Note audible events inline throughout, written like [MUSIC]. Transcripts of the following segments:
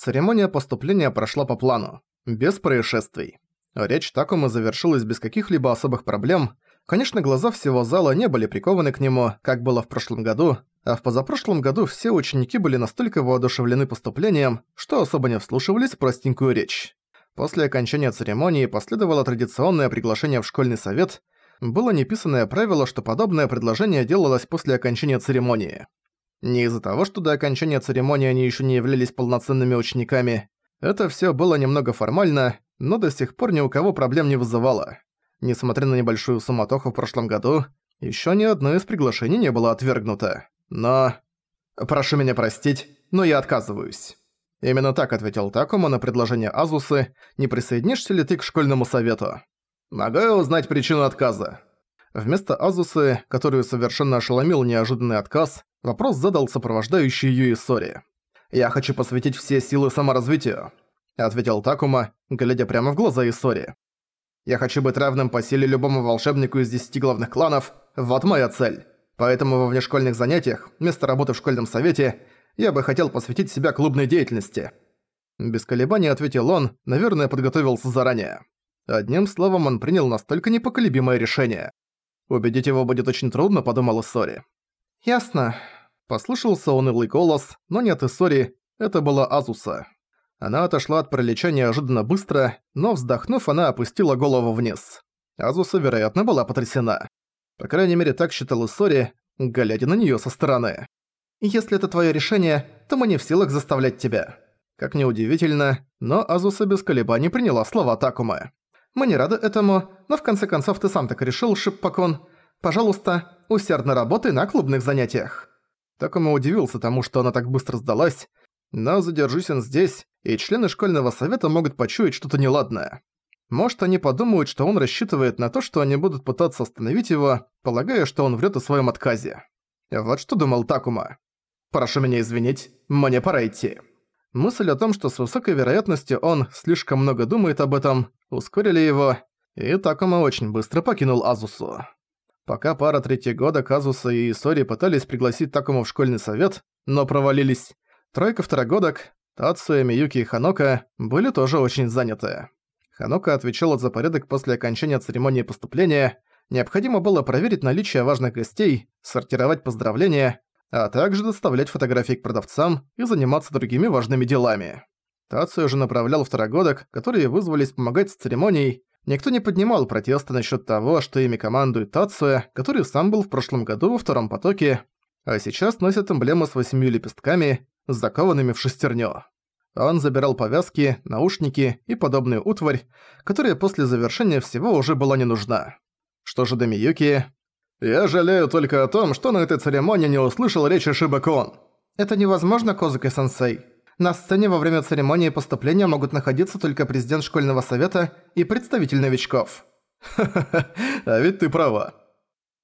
Церемония поступления прошла по плану, без происшествий. Речь Такума завершилась без каких-либо особых проблем. Конечно, глаза всего зала не были прикованы к нему, как было в прошлом году, а в позапрошлом году все ученики были настолько воодушевлены поступлением, что особо не вслушивались в простенькую речь. После окончания церемонии последовало традиционное приглашение в школьный совет. Было неписанное правило, что подобное предложение делалось после окончания церемонии. Не из-за того, что до окончания церемонии они еще не являлись полноценными учениками. Это все было немного формально, но до сих пор ни у кого проблем не вызывало. Несмотря на небольшую суматоху в прошлом году, еще ни одно из приглашений не было отвергнуто. Но... «Прошу меня простить, но я отказываюсь». Именно так ответил Такума на предложение Азусы «Не присоединишься ли ты к школьному совету?» «Могу я узнать причину отказа?» Вместо Азусы, которую совершенно ошеломил неожиданный отказ, вопрос задал сопровождающий Юисори. «Я хочу посвятить все силы саморазвитию», — ответил Такума, глядя прямо в глаза Исори. «Я хочу быть равным по силе любому волшебнику из десяти главных кланов. Вот моя цель. Поэтому во внешкольных занятиях, вместо работы в школьном совете, я бы хотел посвятить себя клубной деятельности». Без колебаний ответил он, наверное, подготовился заранее. Одним словом, он принял настолько непоколебимое решение. Убедить его будет очень трудно, подумал Исори. «Ясно». Послышался унылый голос, но не от Исори, это была Азуса. Она отошла от пролеча неожиданно быстро, но вздохнув, она опустила голову вниз. Азуса, вероятно, была потрясена. По крайней мере, так считал Исори, глядя на неё со стороны. «Если это твоё решение, то мы не в силах заставлять тебя». Как ни удивительно, но Азуса без колебаний приняла слова Такумы. «Мы не рады этому, но в конце концов ты сам так решил, Шиппакон. Пожалуйста, усердно работай на клубных занятиях». Такума удивился тому, что она так быстро сдалась, но задержись он здесь, и члены школьного совета могут почуять что-то неладное. Может, они подумают, что он рассчитывает на то, что они будут пытаться остановить его, полагая, что он врет о своем отказе. Вот что думал Такума. «Прошу меня извинить, мне пора идти». Мысль о том, что с высокой вероятностью он слишком много думает об этом, ускорили его, и Такума очень быстро покинул Азусу. Пока пара года Казуса и Исори пытались пригласить Такому в школьный совет, но провалились, тройка второгодок, Тацуя, Миюки и Ханока были тоже очень заняты. Ханока отвечала за порядок после окончания церемонии поступления, необходимо было проверить наличие важных гостей, сортировать поздравления, а также доставлять фотографии к продавцам и заниматься другими важными делами. Тацию же направлял второгодок, которые вызвались помогать с церемонией. Никто не поднимал протеста насчет того, что ими командует Тацуя, который сам был в прошлом году во втором потоке, а сейчас носит эмблему с восьмью лепестками, закованными в шестерню. Он забирал повязки, наушники и подобную утварь, которая после завершения всего уже была не нужна. Что же до Миюки? «Я жалею только о том, что на этой церемонии не услышал речи Шибакон». «Это невозможно, Козуки-сенсей. На сцене во время церемонии поступления могут находиться только президент школьного совета и представитель новичков». «Ха-ха-ха, [LAUGHS] а ведь ты права».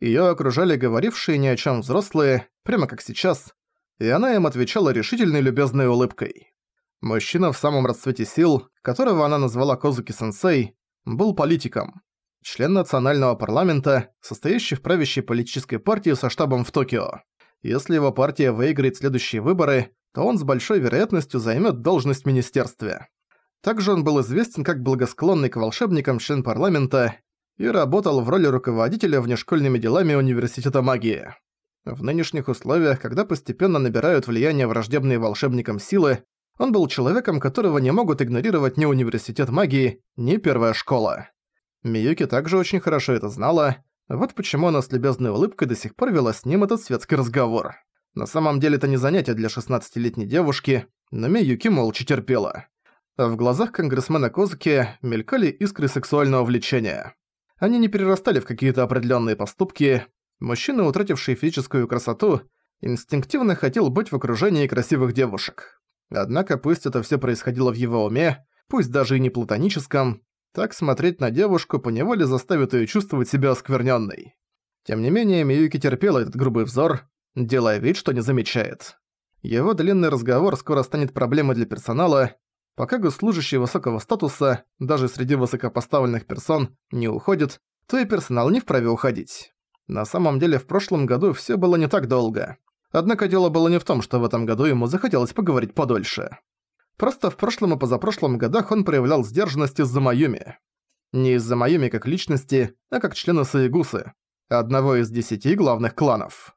Её окружали говорившие ни о чём взрослые, прямо как сейчас, и она им отвечала решительной любезной улыбкой. Мужчина в самом расцвете сил, которого она назвала Козуки-сенсей, был политиком. Член национального парламента, состоящий в правящей политической партии со штабом в Токио. Если его партия выиграет следующие выборы, то он с большой вероятностью займет должность в министерстве. Также он был известен как благосклонный к волшебникам член парламента и работал в роли руководителя внешкольными делами Университета магии. В нынешних условиях, когда постепенно набирают влияние враждебные волшебникам силы, он был человеком, которого не могут игнорировать ни университет магии, ни первая школа. Миюки также очень хорошо это знала, вот почему она с любезной улыбкой до сих пор вела с ним этот светский разговор. На самом деле это не занятие для 16-летней девушки, но Миюки молча терпела. в глазах конгрессмена Козуки мелькали искры сексуального влечения. Они не перерастали в какие-то определенные поступки. Мужчина, утративший физическую красоту, инстинктивно хотел быть в окружении красивых девушек. Однако пусть это все происходило в его уме, пусть даже и не платоническом, так смотреть на девушку поневоле заставит ее чувствовать себя оскверненной. Тем не менее, Миюки терпела этот грубый взор, делая вид, что не замечает. Его длинный разговор скоро станет проблемой для персонала, пока госслужащий высокого статуса, даже среди высокопоставленных персон, не уходит, то и персонал не вправе уходить. На самом деле, в прошлом году все было не так долго. Однако дело было не в том, что в этом году ему захотелось поговорить подольше. Просто в прошлом и позапрошлом годах он проявлял сдержанность из-за Майюми. Не из-за Майюми как личности, а как члена Саигусы, одного из десяти главных кланов.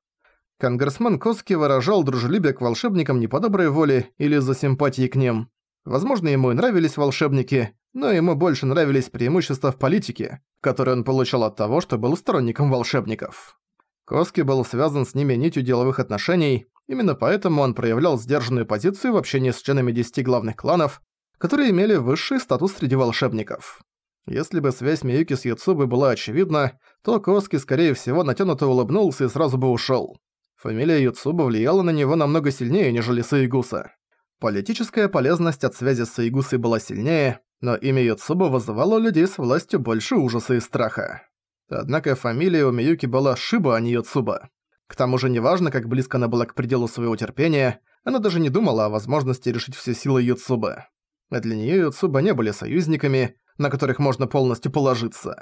Конгрессмен Коски выражал дружелюбие к волшебникам не по доброй воле или из-за симпатии к ним. Возможно, ему и нравились волшебники, но ему больше нравились преимущества в политике, которые он получал от того, что был сторонником волшебников. Коски был связан с ними нитью деловых отношений, именно поэтому он проявлял сдержанную позицию в общении с членами десяти главных кланов, которые имели высший статус среди волшебников. Если бы связь Миюки с Юцубой была очевидна, то Коски, скорее всего, натянуто улыбнулся и сразу бы ушёл. Фамилия Юцуба влияла на него намного сильнее, нежели Саигуса. Политическая полезность от связи с Саигусой была сильнее, но имя Юцуба вызывало у людей с властью больше ужаса и страха. Однако фамилия у Миюки была Шиба, а не Юцуба. К тому же неважно, как близко она была к пределу своего терпения, она даже не думала о возможности решить все силы Юцубы. А для неё Юцуба не были союзниками, на которых можно полностью положиться.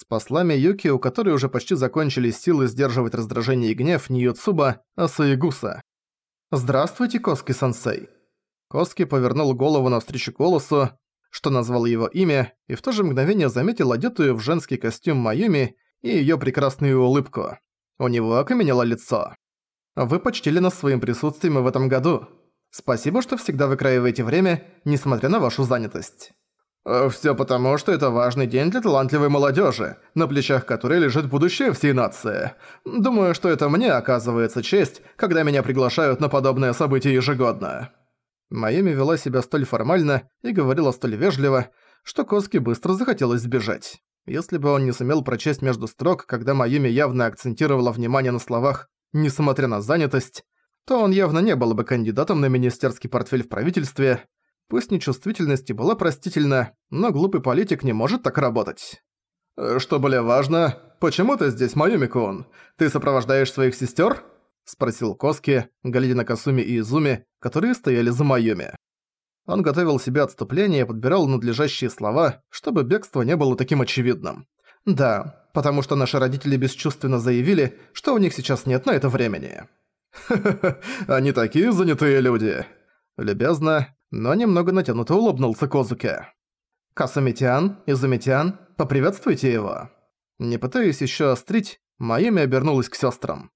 С послами Юки, у которой уже почти закончились силы сдерживать раздражение и гнев, не Юцуба, а Саигуса. «Здравствуйте, Коски-сенсей». Коски повернул голову навстречу голосу, что назвал его имя, и в то же мгновение заметил одетую в женский костюм Майюми и её прекрасную улыбку. У него окаменело лицо. «Вы почтили нас своим присутствием в этом году. Спасибо, что всегда выкраиваете время, несмотря на вашу занятость». Э, Все потому, что это важный день для талантливой молодежи, на плечах которой лежит будущее всей нации. Думаю, что это мне оказывается честь, когда меня приглашают на подобное событие ежегодно». Майами вела себя столь формально и говорила столь вежливо, что Коски быстро захотелось сбежать. Если бы он не сумел прочесть между строк, когда Майюми явно акцентировала внимание на словах «несмотря на занятость», то он явно не был бы кандидатом на министерский портфель в правительстве, Пусть нечувствительность и была простительна, но глупый политик не может так работать. «Э, «Что более важно, почему ты здесь, Майюми-кун? Ты сопровождаешь своих сестер? спросил Коски, глядя Касуми и Изуми, которые стояли за Майюми. Он готовил себе отступление и подбирал надлежащие слова, чтобы бегство не было таким очевидным. «Да, потому что наши родители бесчувственно заявили, что у них сейчас нет на это времени». «Ха-ха-ха, [LAUGHS] они такие занятые люди!» Любезно, но немного натянуто улыбнулся Козуке. «Касумитян, Изумитян, поприветствуйте его». Не пытаясь еще острить, Майами обернулась к сестрам.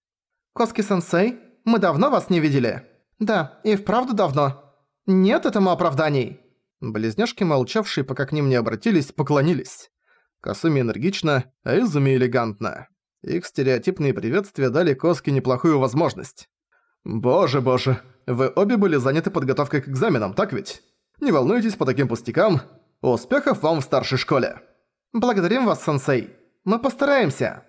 «Коски-сенсей, мы давно вас не видели?» «Да, и вправду давно. Нет этому оправданий». Близняшки, молчавшие, пока к ним не обратились, поклонились. Касуми энергично, а Изуми элегантно. Их стереотипные приветствия дали Коске неплохую возможность. «Боже-боже, вы обе были заняты подготовкой к экзаменам, так ведь? Не волнуйтесь по таким пустякам. Успехов вам в старшей школе!» «Благодарим вас, сенсей. Мы постараемся!»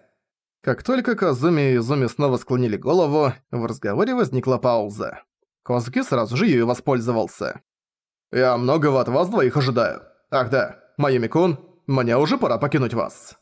Как только Казуми и Изуми снова склонили голову, в разговоре возникла пауза. Козуки сразу же ею воспользовался. «Я многого от вас двоих ожидаю. Ах да, Майами-кун, мне уже пора покинуть вас».